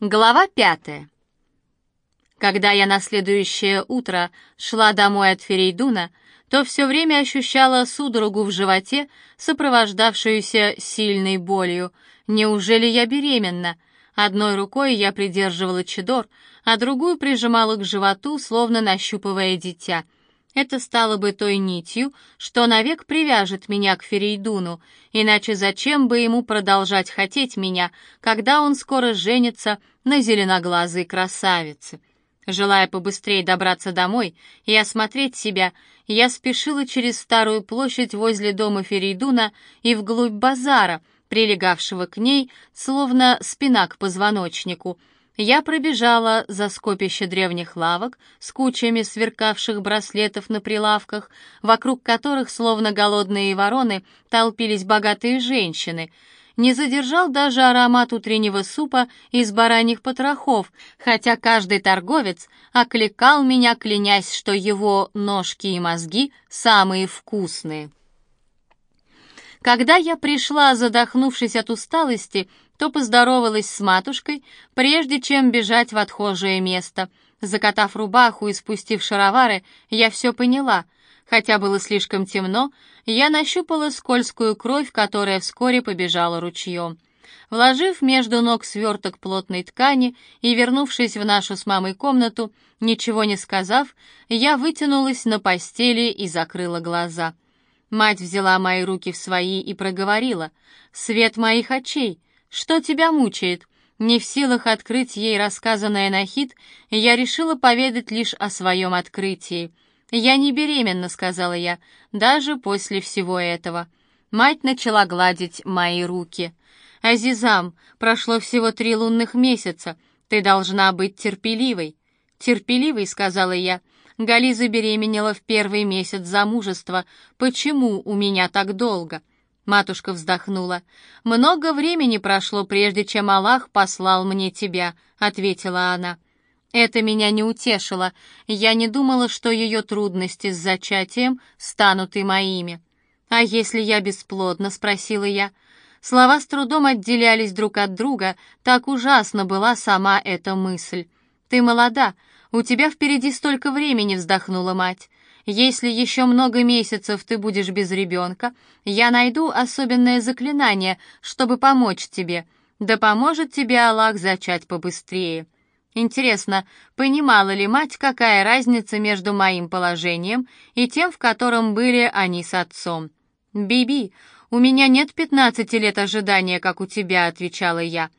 Глава пятая. Когда я на следующее утро шла домой от Ферейдуна, то все время ощущала судорогу в животе, сопровождавшуюся сильной болью. Неужели я беременна? Одной рукой я придерживала чедор, а другую прижимала к животу, словно нащупывая дитя — это стало бы той нитью, что навек привяжет меня к Ферейдуну, иначе зачем бы ему продолжать хотеть меня, когда он скоро женится на зеленоглазой красавице? Желая побыстрее добраться домой и осмотреть себя, я спешила через старую площадь возле дома Ферейдуна и вглубь базара, прилегавшего к ней, словно спина к позвоночнику — я пробежала за скопище древних лавок с кучами сверкавших браслетов на прилавках, вокруг которых, словно голодные вороны, толпились богатые женщины. Не задержал даже аромат утреннего супа из бараньих потрохов, хотя каждый торговец окликал меня, клянясь, что его ножки и мозги самые вкусные. Когда я пришла, задохнувшись от усталости, то поздоровалась с матушкой, прежде чем бежать в отхожее место. Закатав рубаху и спустив шаровары, я все поняла. Хотя было слишком темно, я нащупала скользкую кровь, которая вскоре побежала ручьем. Вложив между ног сверток плотной ткани и вернувшись в нашу с мамой комнату, ничего не сказав, я вытянулась на постели и закрыла глаза. Мать взяла мои руки в свои и проговорила. «Свет моих очей! Что тебя мучает?» Не в силах открыть ей рассказанное на хит, я решила поведать лишь о своем открытии. «Я не беременна», — сказала я, — «даже после всего этого». Мать начала гладить мои руки. «Азизам, прошло всего три лунных месяца. Ты должна быть терпеливой». «Терпеливой», — сказала я. Гали забеременела в первый месяц замужества. Почему у меня так долго?» Матушка вздохнула. «Много времени прошло, прежде чем Аллах послал мне тебя», — ответила она. Это меня не утешило. Я не думала, что ее трудности с зачатием станут и моими. «А если я бесплодна?» — спросила я. Слова с трудом отделялись друг от друга, так ужасно была сама эта мысль. «Ты молода, у тебя впереди столько времени», — вздохнула мать. Если еще много месяцев ты будешь без ребенка, я найду особенное заклинание, чтобы помочь тебе. Да поможет тебе Аллах зачать побыстрее. Интересно, понимала ли мать, какая разница между моим положением и тем, в котором были они с отцом? «Биби, у меня нет пятнадцати лет ожидания, как у тебя», — отвечала я.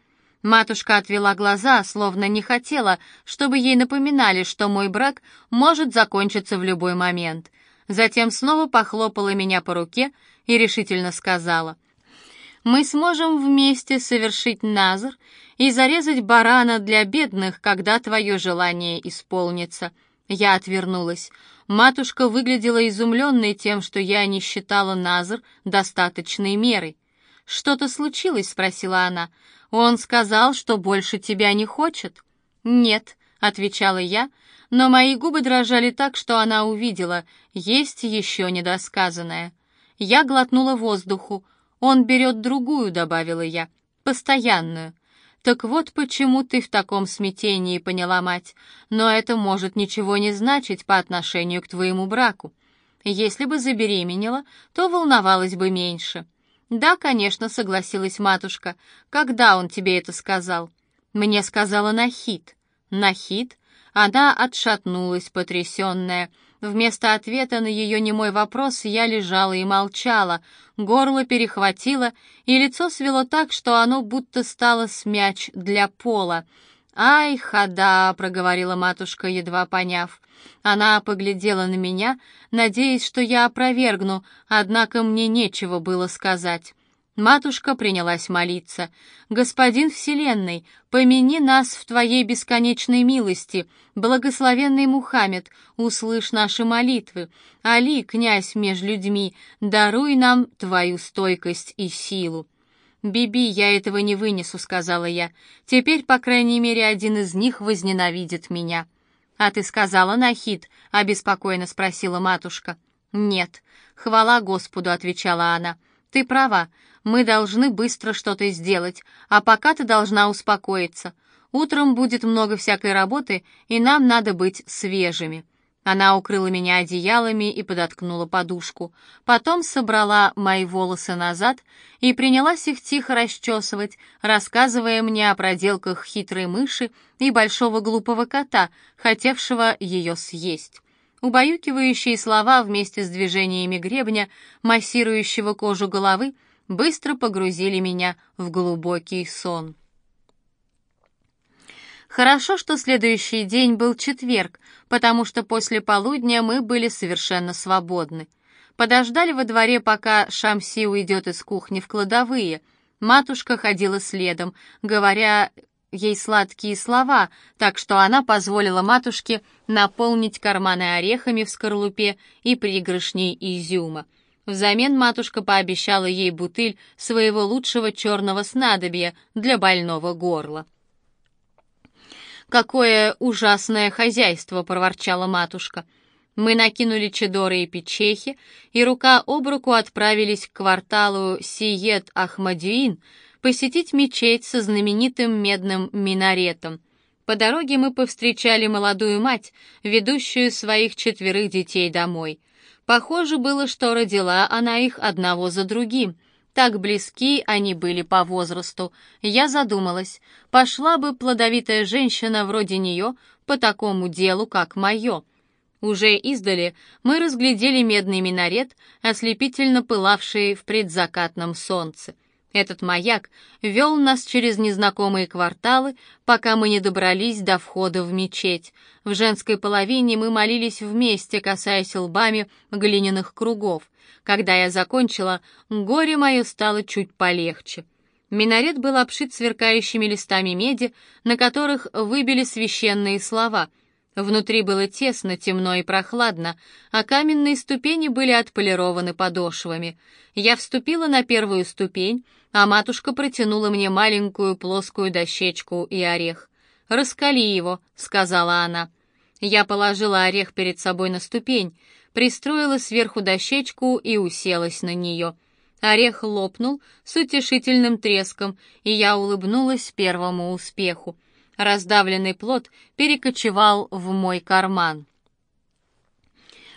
Матушка отвела глаза, словно не хотела, чтобы ей напоминали, что мой брак может закончиться в любой момент. Затем снова похлопала меня по руке и решительно сказала, «Мы сможем вместе совершить назар и зарезать барана для бедных, когда твое желание исполнится». Я отвернулась. Матушка выглядела изумленной тем, что я не считала назар достаточной мерой. «Что-то случилось?» — спросила она. Он сказал, что больше тебя не хочет?» «Нет», — отвечала я, но мои губы дрожали так, что она увидела, есть еще недосказанное. Я глотнула воздуху. «Он берет другую», — добавила я, — «постоянную». «Так вот почему ты в таком смятении», — поняла мать. «Но это может ничего не значить по отношению к твоему браку. Если бы забеременела, то волновалась бы меньше». «Да, конечно», — согласилась матушка. «Когда он тебе это сказал?» «Мне сказала Нахид». «Нахид?» Она отшатнулась, потрясенная. Вместо ответа на ее немой вопрос я лежала и молчала. Горло перехватило, и лицо свело так, что оно будто стало смяч для пола. «Ай, хода!» — проговорила матушка, едва поняв. Она поглядела на меня, надеясь, что я опровергну, однако мне нечего было сказать. Матушка принялась молиться. «Господин Вселенной, помяни нас в Твоей бесконечной милости. Благословенный Мухаммед, услышь наши молитвы. Али, князь меж людьми, даруй нам Твою стойкость и силу». «Биби, я этого не вынесу», — сказала я. «Теперь, по крайней мере, один из них возненавидит меня». «А ты сказала, Нахид?» — обеспокоенно спросила матушка. «Нет». «Хвала Господу», — отвечала она. «Ты права, мы должны быстро что-то сделать, а пока ты должна успокоиться. Утром будет много всякой работы, и нам надо быть свежими». Она укрыла меня одеялами и подоткнула подушку. Потом собрала мои волосы назад и принялась их тихо расчесывать, рассказывая мне о проделках хитрой мыши и большого глупого кота, хотевшего ее съесть. Убаюкивающие слова вместе с движениями гребня, массирующего кожу головы, быстро погрузили меня в глубокий сон. Хорошо, что следующий день был четверг, потому что после полудня мы были совершенно свободны. Подождали во дворе, пока Шамси уйдет из кухни в кладовые. Матушка ходила следом, говоря ей сладкие слова, так что она позволила матушке наполнить карманы орехами в скорлупе и пригоршней изюма. Взамен матушка пообещала ей бутыль своего лучшего черного снадобья для больного горла. «Какое ужасное хозяйство!» — проворчала матушка. Мы накинули чедоры и печехи, и рука об руку отправились к кварталу Сиет-Ахмадюин посетить мечеть со знаменитым медным минаретом. По дороге мы повстречали молодую мать, ведущую своих четверых детей домой. Похоже было, что родила она их одного за другим — так близки они были по возрасту. Я задумалась, пошла бы плодовитая женщина вроде нее по такому делу, как мое. Уже издали мы разглядели медный минарет, ослепительно пылавший в предзакатном солнце. Этот маяк вел нас через незнакомые кварталы, пока мы не добрались до входа в мечеть. В женской половине мы молились вместе, касаясь лбами глиняных кругов. Когда я закончила, горе мое стало чуть полегче. Минарет был обшит сверкающими листами меди, на которых выбили священные слова. Внутри было тесно, темно и прохладно, а каменные ступени были отполированы подошвами. Я вступила на первую ступень, а матушка протянула мне маленькую плоскую дощечку и орех. «Раскали его», — сказала она. Я положила орех перед собой на ступень пристроила сверху дощечку и уселась на нее. Орех лопнул с утешительным треском, и я улыбнулась первому успеху. Раздавленный плод перекочевал в мой карман.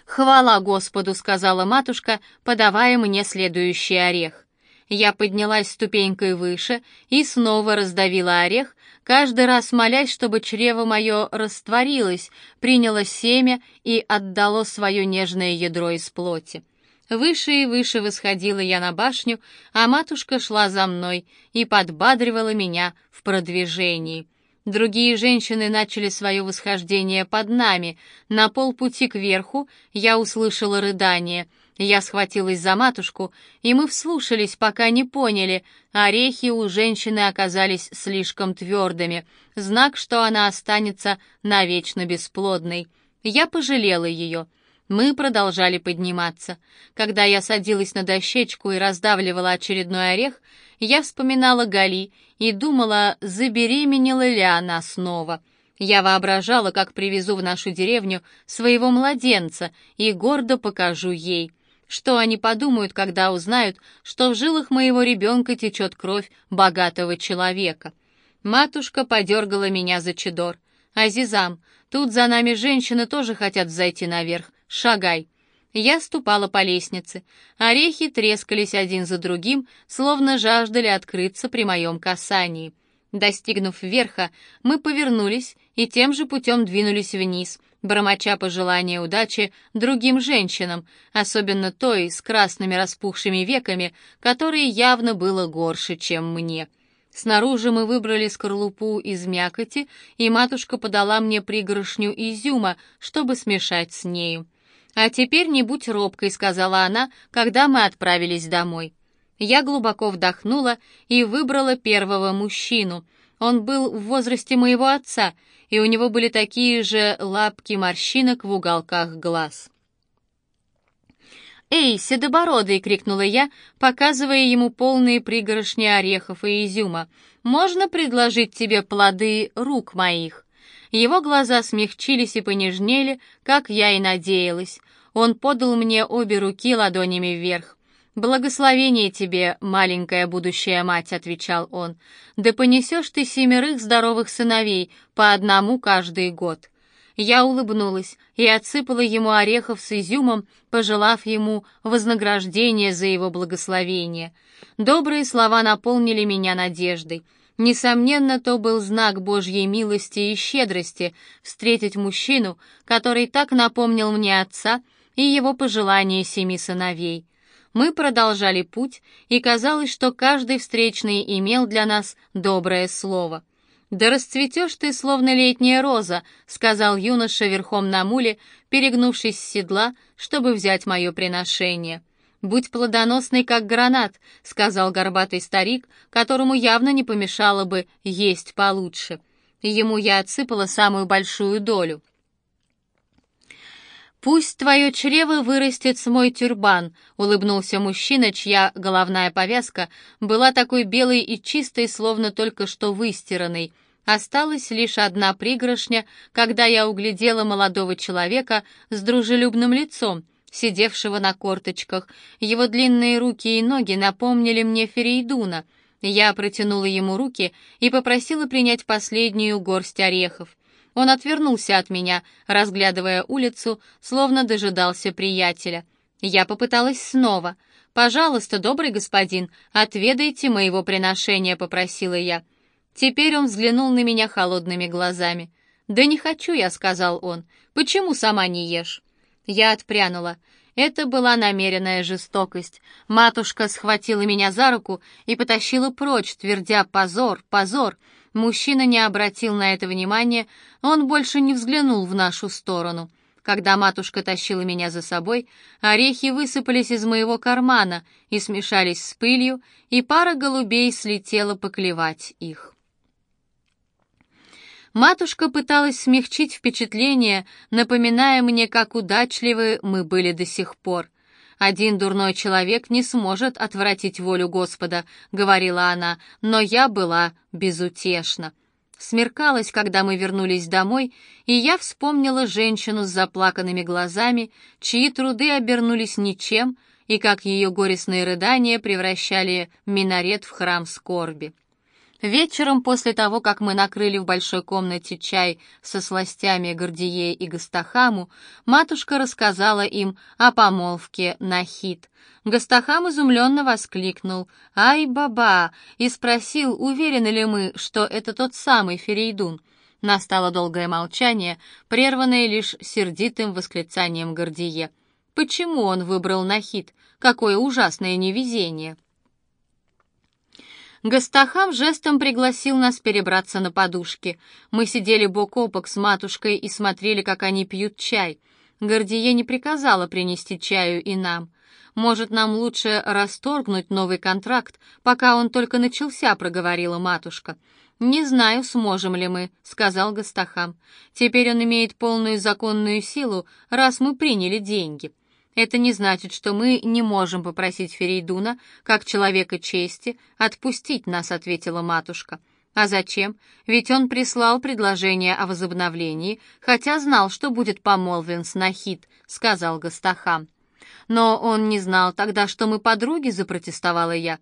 «Хвала Господу!» — сказала матушка, подавая мне следующий орех. Я поднялась ступенькой выше и снова раздавила орех, каждый раз молясь, чтобы чрево мое растворилось, приняло семя и отдало свое нежное ядро из плоти. Выше и выше восходила я на башню, а матушка шла за мной и подбадривала меня в продвижении. Другие женщины начали свое восхождение под нами. На полпути кверху я услышала рыдание — я схватилась за матушку, и мы вслушались, пока не поняли. Орехи у женщины оказались слишком твердыми, знак, что она останется навечно бесплодной. Я пожалела ее. Мы продолжали подниматься. Когда я садилась на дощечку и раздавливала очередной орех, я вспоминала Гали и думала, забеременела ли она снова. Я воображала, как привезу в нашу деревню своего младенца и гордо покажу ей — что они подумают, когда узнают, что в жилах моего ребенка течет кровь богатого человека? Матушка подергала меня за чедор. «Азизам, тут за нами женщины тоже хотят зайти наверх. Шагай!» Я ступала по лестнице. Орехи трескались один за другим, словно жаждали открыться при моем касании. Достигнув верха, мы повернулись и тем же путем двинулись вниз — бормоча пожелания удачи другим женщинам, особенно той с красными распухшими веками, которой явно было горше, чем мне. Снаружи мы выбрали скорлупу из мякоти, и матушка подала мне пригоршню изюма, чтобы смешать с нею. «А теперь не будь робкой», — сказала она, когда мы отправились домой. Я глубоко вдохнула и выбрала первого мужчину. Он был в возрасте моего отца, и у него были такие же лапки морщинок в уголках глаз. «Эй, седобородый!» — крикнула я, показывая ему полные пригоршни орехов и изюма. «Можно предложить тебе плоды рук моих?» Его глаза смягчились и понежнели, как я и надеялась. Он подал мне обе руки ладонями вверх. «Благословение тебе, маленькая будущая мать», — отвечал он, «да понесешь ты семерых здоровых сыновей, по одному каждый год». Я улыбнулась и отсыпала ему орехов с изюмом, пожелав ему вознаграждения за его благословение. Добрые слова наполнили меня надеждой. Несомненно, то был знак Божьей милости и щедрости встретить мужчину, который так напомнил мне отца и его пожелания семи сыновей. Мы продолжали путь, и казалось, что каждый встречный имел для нас доброе слово. «Да расцветешь ты, словно летняя роза», — сказал юноша верхом на муле, перегнувшись с седла, чтобы взять мое приношение. «Будь плодоносный, как гранат», — сказал горбатый старик, которому явно не помешало бы есть получше. Ему я отсыпала самую большую долю. «Пусть твое чрево вырастет с мой тюрбан», — улыбнулся мужчина, чья головная повязка была такой белой и чистой, словно только что выстиранной. Осталась лишь одна пригоршня, когда я углядела молодого человека с дружелюбным лицом — сидевшего на корточках. Его длинные руки и ноги напомнили мне Ферейдуна. Я протянула ему руки и попросила принять последнюю горсть орехов. Он отвернулся от меня, разглядывая улицу, словно дожидался приятеля. Я попыталась снова. «Пожалуйста, добрый господин, отведайте моего приношения», — попросила я. Теперь он взглянул на меня холодными глазами. «Да не хочу я», — сказал он. «Почему сама не ешь?» Я отпрянула. Это была намеренная жестокость. Матушка схватила меня за руку и потащила прочь, твердя «позор, позор». Мужчина не обратил на это внимания, он больше не взглянул в нашу сторону. Когда матушка тащила меня за собой, орехи высыпались из моего кармана и смешались с пылью, и пара голубей слетела поклевать их. Матушка пыталась смягчить впечатление, напоминая мне, как удачливы мы были до сих пор. «Один дурной человек не сможет отвратить волю Господа», — говорила она, но я была безутешна. Смеркалось, когда мы вернулись домой, и я вспомнила женщину с заплаканными глазами, чьи труды обернулись ничем, и как ее горестные рыдания превращали минарет в храм скорби. Вечером, после того, как мы накрыли в большой комнате чай со сластями Гордие и Гастахаму, матушка рассказала им о помолвке на хит. Гастахам изумленно воскликнул «Ай, баба!» и спросил, уверены ли мы, что это тот самый Ферейдун. Настало долгое молчание, прерванное лишь сердитым восклицанием Гордие. «Почему он выбрал Нахид? Какое ужасное невезение!» Гастахам жестом пригласил нас перебраться на подушки. Мы сидели бок о бок с матушкой и смотрели, как они пьют чай. Гордие не приказала принести чаю и нам. «Может, нам лучше расторгнуть новый контракт, пока он только начался», — проговорила матушка. «Не знаю, сможем ли мы», — сказал Гастахам. «Теперь он имеет полную законную силу, раз мы приняли деньги». Это не значит, что мы не можем попросить Ферейдуна, как человека чести, отпустить нас, ответила матушка. А зачем? Ведь он прислал предложение о возобновлении, хотя знал, что будет помолвлен с Нахид, сказал Гастахам. Но он не знал тогда, что мы подруги, запротестовала я.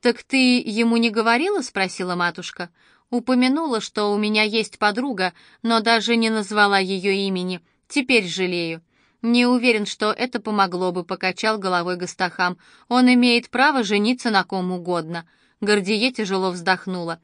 Так ты ему не говорила, спросила матушка. Упомянула, что у меня есть подруга, но даже не назвала ее имени. Теперь жалею. «Не уверен, что это помогло бы», — покачал головой Гастахам. «Он имеет право жениться на ком угодно». Гордие тяжело вздохнула.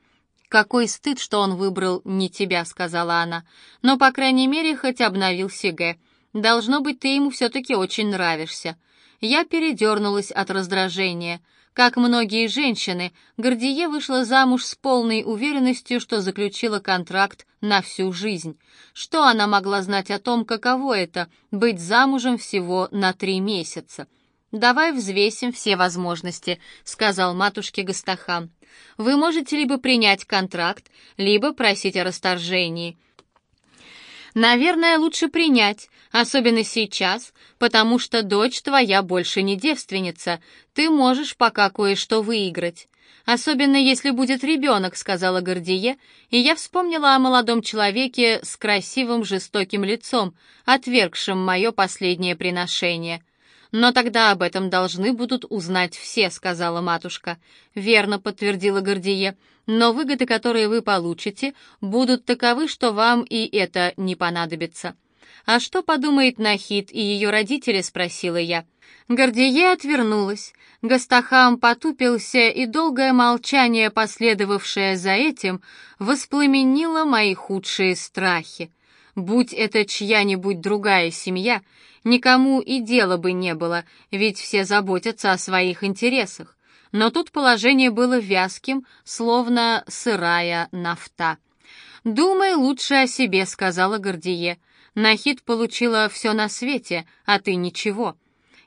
«Какой стыд, что он выбрал не тебя», — сказала она. «Но, по крайней мере, хоть обновил Сиге. Должно быть, ты ему все-таки очень нравишься». Я передернулась от раздражения. Как многие женщины, Гордие вышла замуж с полной уверенностью, что заключила контракт на всю жизнь. Что она могла знать о том, каково это — быть замужем всего на три месяца? «Давай взвесим все возможности», — сказал матушке Гастахам. «Вы можете либо принять контракт, либо просить о расторжении. Наверное, лучше принять, особенно сейчас, потому что дочь твоя больше не девственница. Ты можешь пока кое-что выиграть. Особенно если будет ребенок, сказала Гордие, и я вспомнила о молодом человеке с красивым жестоким лицом, отвергшем мое последнее приношение. «Но тогда об этом должны будут узнать все», — сказала матушка. «Верно», — подтвердила Гордие. «Но выгоды, которые вы получите, будут таковы, что вам и это не понадобится». «А что подумает Нахид и ее родители?» — спросила я. Гордие отвернулась. Гастахам потупился, и долгое молчание, последовавшее за этим, воспламенило мои худшие страхи. Будь это чья-нибудь другая семья, никому и дела бы не было, ведь все заботятся о своих интересах. Но тут положение было вязким, словно сырая нафта. «Думай лучше о себе», — сказала Гордие. «Нахид получила все на свете, а ты ничего».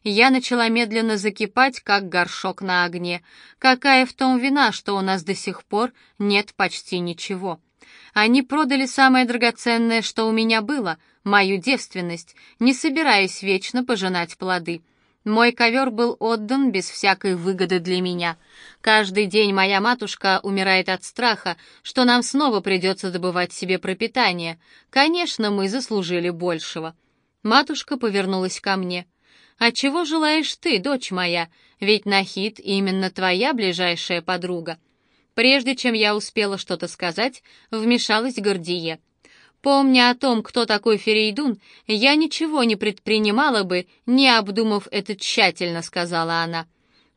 Я начала медленно закипать, как горшок на огне. Какая в том вина, что у нас до сих пор нет почти ничего? Они продали самое драгоценное, что у меня было, мою девственность, не собираясь вечно пожинать плоды. Мой ковер был отдан без всякой выгоды для меня. Каждый день моя матушка умирает от страха, что нам снова придется добывать себе пропитание. Конечно, мы заслужили большего. Матушка повернулась ко мне. «А чего желаешь ты, дочь моя? Ведь Нахид именно твоя ближайшая подруга». Прежде чем я успела что-то сказать, вмешалась Гордие. Помня о том, кто такой Ферейдун, я ничего не предпринимала бы, не обдумав это тщательно, сказала она.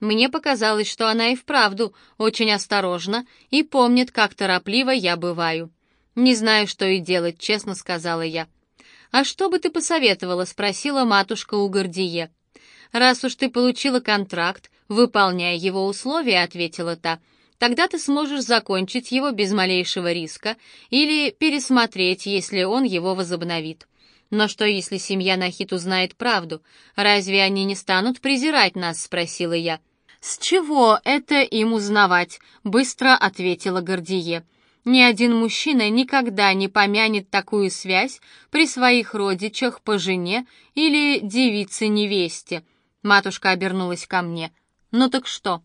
Мне показалось, что она и вправду очень осторожна и помнит, как торопливо я бываю. Не знаю, что и делать, честно сказала я. А что бы ты посоветовала, спросила матушка у Гордие. Раз уж ты получила контракт, выполняя его условия, ответила та. Тогда ты сможешь закончить его без малейшего риска или пересмотреть, если он его возобновит. Но что, если семья Нахит узнает правду? Разве они не станут презирать нас?» — спросила я. «С чего это им узнавать?» — быстро ответила Гордие. «Ни один мужчина никогда не помянет такую связь при своих родичах по жене или девице-невесте». Матушка обернулась ко мне. «Ну так что?»